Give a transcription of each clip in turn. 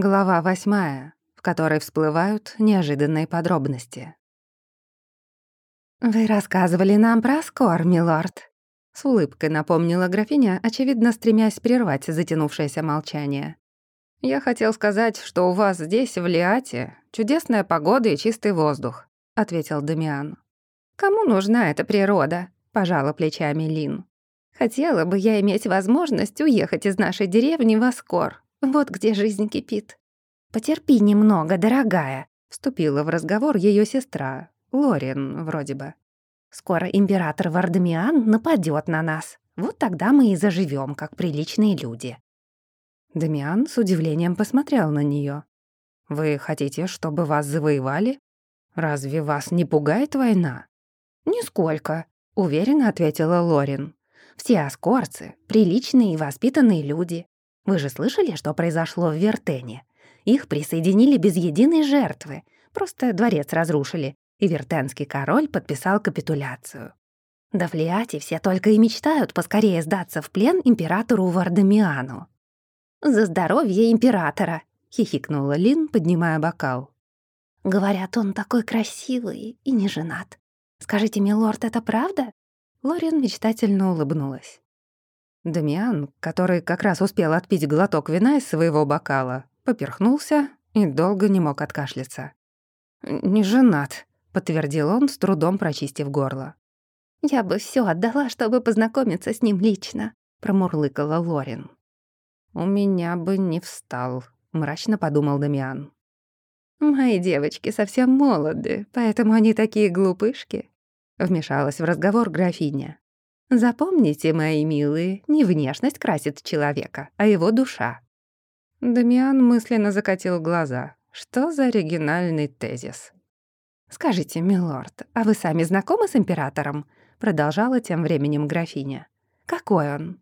Глава восьмая, в которой всплывают неожиданные подробности. «Вы рассказывали нам про скор, милорд», — с улыбкой напомнила графиня, очевидно, стремясь прервать затянувшееся молчание. «Я хотел сказать, что у вас здесь, в Лиате, чудесная погода и чистый воздух», — ответил Дамиан. «Кому нужна эта природа?» — пожала плечами Лин. «Хотела бы я иметь возможность уехать из нашей деревни в Аскор, вот где жизнь кипит. Потерпи немного, дорогая, вступила в разговор ее сестра, Лорин, вроде бы. Скоро император Вардамиан нападет на нас. Вот тогда мы и заживем, как приличные люди. Дамиан с удивлением посмотрел на нее. Вы хотите, чтобы вас завоевали? Разве вас не пугает война? Нисколько, уверенно ответила Лорин. Все аскорцы — приличные и воспитанные люди. Вы же слышали, что произошло в Вертене? Их присоединили без единой жертвы. Просто дворец разрушили, и вертенский король подписал капитуляцию. Да в Лиате все только и мечтают поскорее сдаться в плен императору Вардамиану. «За здоровье императора!» — хихикнула Лин, поднимая бокал. «Говорят, он такой красивый и не женат. Скажите, милорд, это правда?» Лорин мечтательно улыбнулась. Дамиан, который как раз успел отпить глоток вина из своего бокала, поперхнулся и долго не мог откашляться. «Не женат», — подтвердил он, с трудом прочистив горло. «Я бы все отдала, чтобы познакомиться с ним лично», — промурлыкала Лорин. «У меня бы не встал», — мрачно подумал Дамиан. «Мои девочки совсем молоды, поэтому они такие глупышки», — вмешалась в разговор графиня. Запомните, мои милые, не внешность красит человека, а его душа. Дамиан мысленно закатил глаза. Что за оригинальный тезис? «Скажите, милорд, а вы сами знакомы с императором?» Продолжала тем временем графиня. «Какой он?»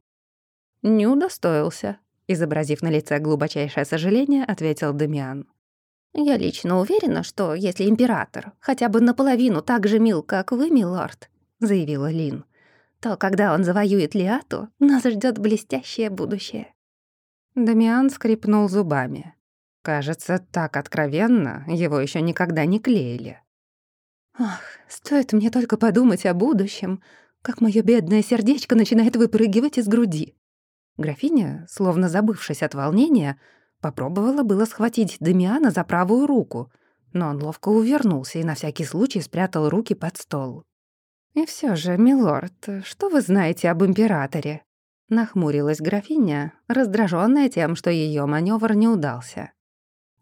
«Не удостоился», — изобразив на лице глубочайшее сожаление, ответил Дамиан. «Я лично уверена, что если император хотя бы наполовину так же мил, как вы, милорд», — заявила Лин, — то когда он завоюет Лиату, нас ждет блестящее будущее». Дамиан скрипнул зубами. Кажется, так откровенно его еще никогда не клеили. «Ах, стоит мне только подумать о будущем, как мое бедное сердечко начинает выпрыгивать из груди». Графиня, словно забывшись от волнения, попробовала было схватить Дамиана за правую руку, но он ловко увернулся и на всякий случай спрятал руки под стол. «И все же, милорд, что вы знаете об императоре?» Нахмурилась графиня, раздраженная тем, что ее маневр не удался.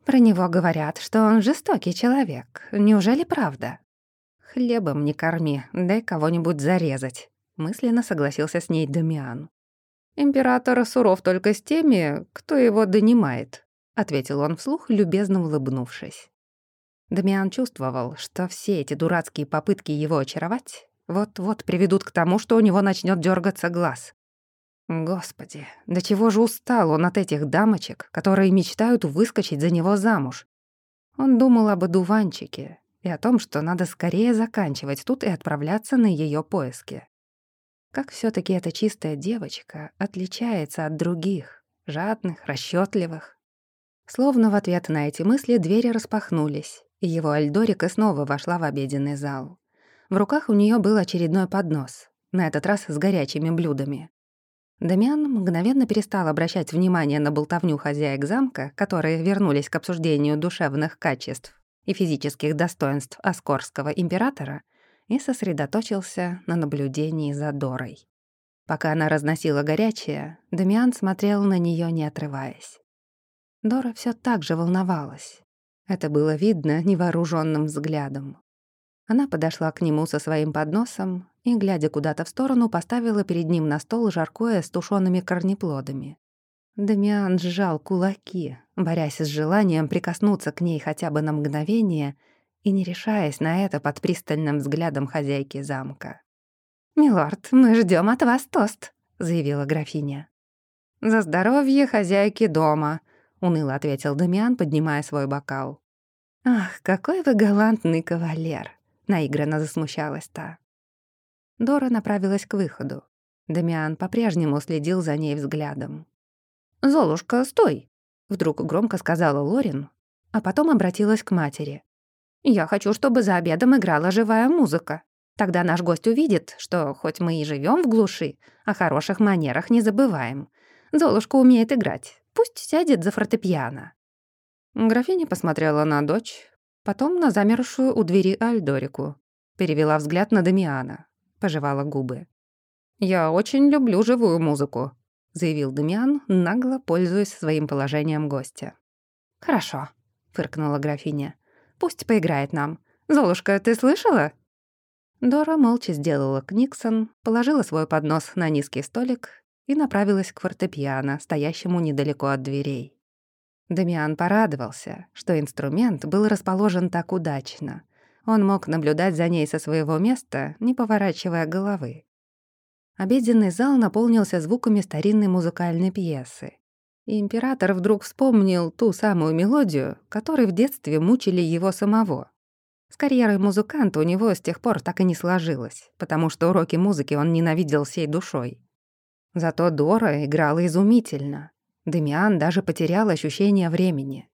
«Про него говорят, что он жестокий человек. Неужели правда?» «Хлебом не корми, дай кого-нибудь зарезать», — мысленно согласился с ней Дамиан. «Император суров только с теми, кто его донимает», — ответил он вслух, любезно улыбнувшись. Дамиан чувствовал, что все эти дурацкие попытки его очаровать вот-вот приведут к тому, что у него начнет дергаться глаз. Господи, до чего же устал он от этих дамочек, которые мечтают выскочить за него замуж. Он думал об одуванчике и о том, что надо скорее заканчивать тут и отправляться на ее поиски. Как все таки эта чистая девочка отличается от других, жадных, расчетливых. Словно в ответ на эти мысли двери распахнулись, и его Альдорика снова вошла в обеденный зал. В руках у нее был очередной поднос, на этот раз с горячими блюдами. Дамиан мгновенно перестал обращать внимание на болтовню хозяек замка, которые вернулись к обсуждению душевных качеств и физических достоинств Аскорского императора, и сосредоточился на наблюдении за Дорой. Пока она разносила горячее, Дамиан смотрел на нее, не отрываясь. Дора все так же волновалась. Это было видно невооруженным взглядом. Она подошла к нему со своим подносом и, глядя куда-то в сторону, поставила перед ним на стол жаркое с тушёными корнеплодами. Дамиан сжал кулаки, борясь с желанием прикоснуться к ней хотя бы на мгновение и не решаясь на это под пристальным взглядом хозяйки замка. «Милорд, мы ждем от вас тост», — заявила графиня. «За здоровье хозяйки дома», — уныло ответил Дамиан, поднимая свой бокал. «Ах, какой вы галантный кавалер!» Наигранно засмущалась та. Дора направилась к выходу. Дамиан по-прежнему следил за ней взглядом. «Золушка, стой!» — вдруг громко сказала Лорин, а потом обратилась к матери. «Я хочу, чтобы за обедом играла живая музыка. Тогда наш гость увидит, что хоть мы и живем в глуши, о хороших манерах не забываем. Золушка умеет играть. Пусть сядет за фортепиано». Графиня посмотрела на дочь, потом на замершую у двери Альдорику. Перевела взгляд на Дамиана, пожевала губы. «Я очень люблю живую музыку», — заявил Дамиан, нагло пользуясь своим положением гостя. «Хорошо», — фыркнула графиня. «Пусть поиграет нам. Золушка, ты слышала?» Дора молча сделала книксон, положила свой поднос на низкий столик и направилась к фортепиано, стоящему недалеко от дверей. Дамиан порадовался, что инструмент был расположен так удачно. Он мог наблюдать за ней со своего места, не поворачивая головы. Обеденный зал наполнился звуками старинной музыкальной пьесы. И император вдруг вспомнил ту самую мелодию, которой в детстве мучили его самого. С карьерой музыканта у него с тех пор так и не сложилось, потому что уроки музыки он ненавидел всей душой. Зато Дора играла изумительно. Демиан даже потерял ощущение времени.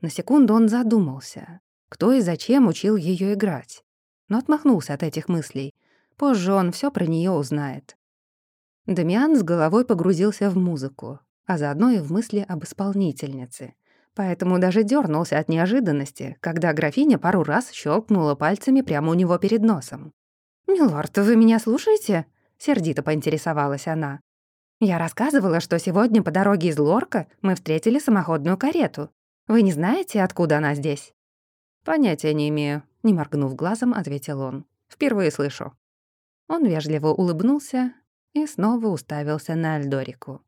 На секунду он задумался, кто и зачем учил ее играть. Но отмахнулся от этих мыслей. Позже он все про нее узнает. Демиан с головой погрузился в музыку, а заодно и в мысли об исполнительнице. Поэтому даже дернулся от неожиданности, когда графиня пару раз щелкнула пальцами прямо у него перед носом. «Милорд, вы меня слушаете?» — сердито поинтересовалась она. «Я рассказывала, что сегодня по дороге из Лорка мы встретили самоходную карету. Вы не знаете, откуда она здесь?» «Понятия не имею», — не моргнув глазом, ответил он. «Впервые слышу». Он вежливо улыбнулся и снова уставился на Альдорику.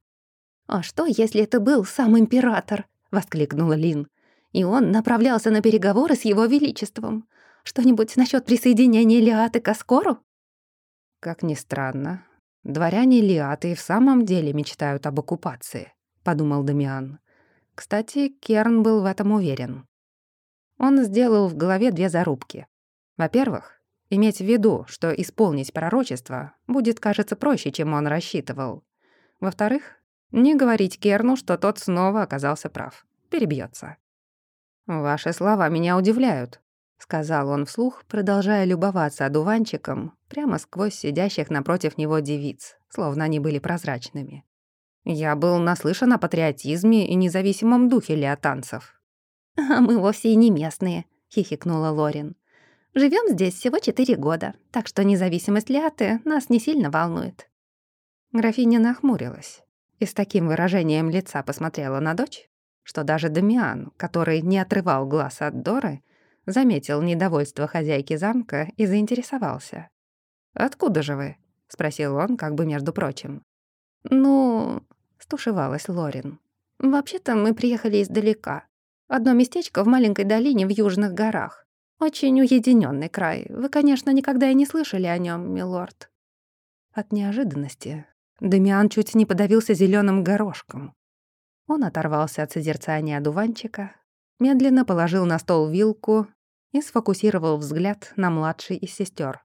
«А что, если это был сам император?» — воскликнула Лин. «И он направлялся на переговоры с его величеством. Что-нибудь насчет присоединения Лиаты к Аскору?» «Как ни странно, дворяне Лиаты в самом деле мечтают об оккупации», — подумал Дамиан. Кстати, Керн был в этом уверен. Он сделал в голове две зарубки. Во-первых, иметь в виду, что исполнить пророчество будет, кажется, проще, чем он рассчитывал. Во-вторых, не говорить Керну, что тот снова оказался прав. Перебьется. «Ваши слова меня удивляют», — сказал он вслух, продолжая любоваться одуванчиком прямо сквозь сидящих напротив него девиц, словно они были прозрачными. «Я был наслышан о патриотизме и независимом духе леотанцев. «А мы вовсе и не местные», — хихикнула Лорин. Живем здесь всего четыре года, так что независимость Лиаты нас не сильно волнует». Графиня нахмурилась и с таким выражением лица посмотрела на дочь, что даже Дамиан, который не отрывал глаз от Доры, заметил недовольство хозяйки замка и заинтересовался. «Откуда же вы?» — спросил он, как бы между прочим. «Ну...» — стушевалась Лорин. «Вообще-то мы приехали издалека. Одно местечко в маленькой долине в южных горах. Очень уединенный край. Вы, конечно, никогда и не слышали о нем, милорд». От неожиданности Дамиан чуть не подавился зеленым горошком. Он оторвался от созерцания одуванчика, медленно положил на стол вилку и сфокусировал взгляд на младшей из сестер.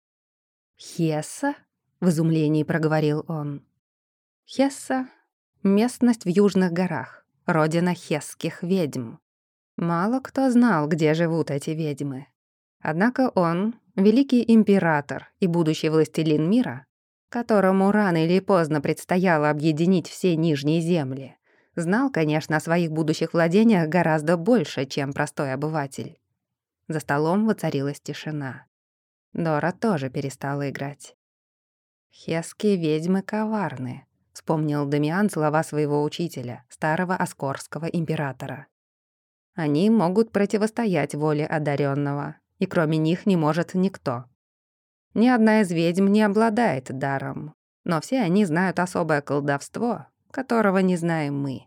«Хесса?» — в изумлении проговорил он. «Хесса — местность в южных горах, родина хесских ведьм. Мало кто знал, где живут эти ведьмы. Однако он, великий император и будущий властелин мира, которому рано или поздно предстояло объединить все нижние земли, знал, конечно, о своих будущих владениях гораздо больше, чем простой обыватель. За столом воцарилась тишина. Дора тоже перестала играть. «Хеские ведьмы коварны», — вспомнил Дамиан слова своего учителя, старого Оскорского императора. Они могут противостоять воле одаренного, и кроме них не может никто. Ни одна из ведьм не обладает даром, но все они знают особое колдовство, которого не знаем мы.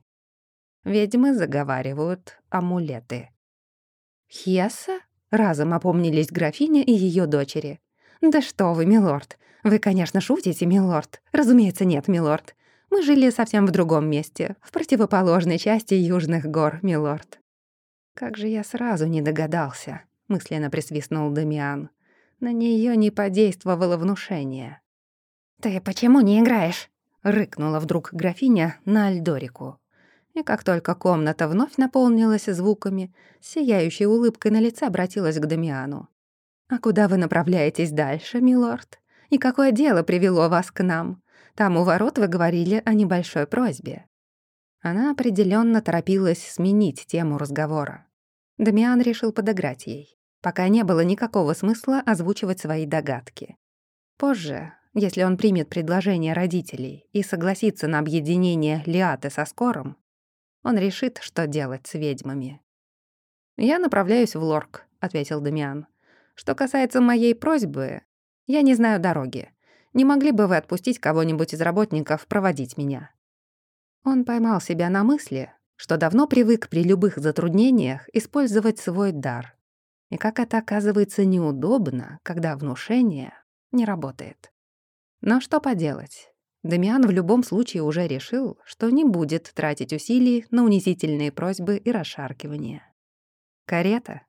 Ведьмы заговаривают амулеты. «Хьесса?» — разом опомнились графиня и ее дочери. «Да что вы, милорд! Вы, конечно, шутите, милорд. Разумеется, нет, милорд. Мы жили совсем в другом месте, в противоположной части южных гор, милорд. «Как же я сразу не догадался», — мысленно присвистнул Дамиан. На нее не подействовало внушение. «Ты почему не играешь?» — рыкнула вдруг графиня на Альдорику. И как только комната вновь наполнилась звуками, сияющей улыбкой на лице обратилась к Дамиану. «А куда вы направляетесь дальше, милорд? И какое дело привело вас к нам? Там у ворот вы говорили о небольшой просьбе». Она определенно торопилась сменить тему разговора. Дамиан решил подыграть ей, пока не было никакого смысла озвучивать свои догадки. Позже, если он примет предложение родителей и согласится на объединение Лиаты со Скором, он решит, что делать с ведьмами. «Я направляюсь в Лорк», — ответил Дамиан. «Что касается моей просьбы, я не знаю дороги. Не могли бы вы отпустить кого-нибудь из работников проводить меня?» Он поймал себя на мысли, что давно привык при любых затруднениях использовать свой дар. И как это оказывается неудобно, когда внушение не работает. Но что поделать? Дамиан в любом случае уже решил, что не будет тратить усилий на унизительные просьбы и расшаркивания. Карета?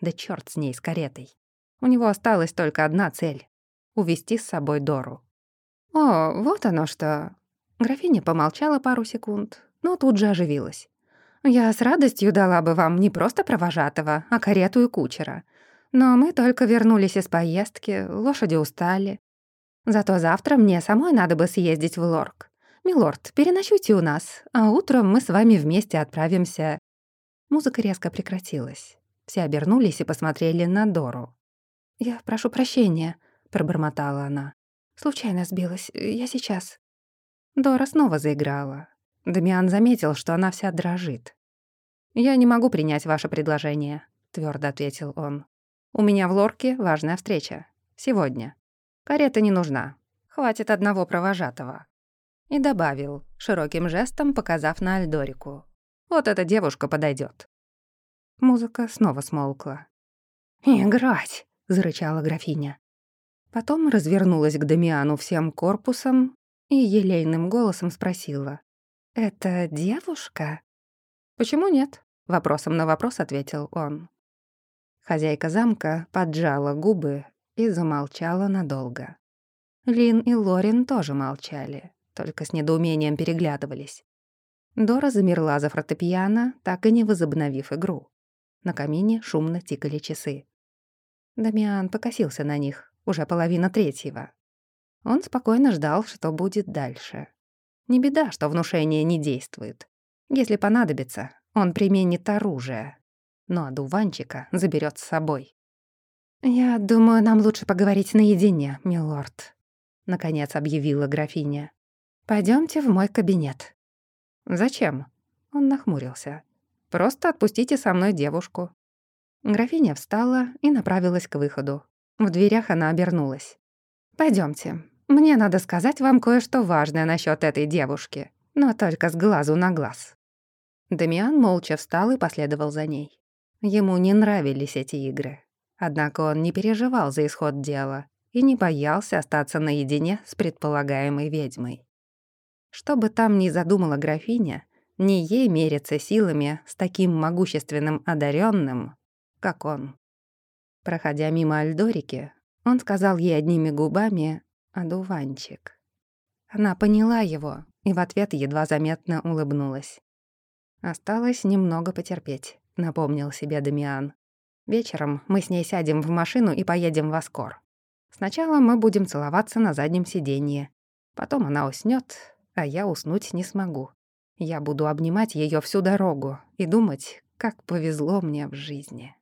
Да чёрт с ней, с каретой. У него осталась только одна цель — увести с собой Дору. «О, вот оно что!» Графиня помолчала пару секунд, но тут же оживилась. «Я с радостью дала бы вам не просто провожатого, а карету и кучера. Но мы только вернулись из поездки, лошади устали. Зато завтра мне самой надо бы съездить в Лорк. Милорд, переночуйте у нас, а утром мы с вами вместе отправимся». Музыка резко прекратилась. Все обернулись и посмотрели на Дору. «Я прошу прощения», — пробормотала она. «Случайно сбилась. Я сейчас». Дора снова заиграла. Дамиан заметил, что она вся дрожит. «Я не могу принять ваше предложение», — твердо ответил он. «У меня в Лорке важная встреча. Сегодня. Карета не нужна. Хватит одного провожатого». И добавил, широким жестом показав на Альдорику. «Вот эта девушка подойдет. Музыка снова смолкла. «Играть!» — зарычала графиня. Потом развернулась к Дамиану всем корпусом и елейным голосом спросила. «Это девушка?» «Почему нет?» — вопросом на вопрос ответил он. Хозяйка замка поджала губы и замолчала надолго. Лин и Лорин тоже молчали, только с недоумением переглядывались. Дора замерла за фортепиано, так и не возобновив игру. На камине шумно тикали часы. Дамиан покосился на них, уже половина третьего. Он спокойно ждал, что будет дальше. Не беда, что внушение не действует. Если понадобится, он применит оружие. Но одуванчика заберет с собой. «Я думаю, нам лучше поговорить наедине, милорд», — наконец объявила графиня. Пойдемте в мой кабинет». «Зачем?» — он нахмурился. «Просто отпустите со мной девушку». Графиня встала и направилась к выходу. В дверях она обернулась. Пойдемте. Мне надо сказать вам кое-что важное насчет этой девушки, но только с глазу на глаз». Дамиан молча встал и последовал за ней. Ему не нравились эти игры. Однако он не переживал за исход дела и не боялся остаться наедине с предполагаемой ведьмой. Что бы там ни задумала графиня, не ей мериться силами с таким могущественным одаренным, как он. Проходя мимо Альдорики, он сказал ей одними губами «одуванчик». Она поняла его и в ответ едва заметно улыбнулась. «Осталось немного потерпеть», — напомнил себе Дамиан. Вечером мы с ней сядем в машину и поедем в Аскор. Сначала мы будем целоваться на заднем сиденье. Потом она уснёт, а я уснуть не смогу. Я буду обнимать её всю дорогу и думать, как повезло мне в жизни.